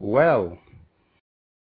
Well,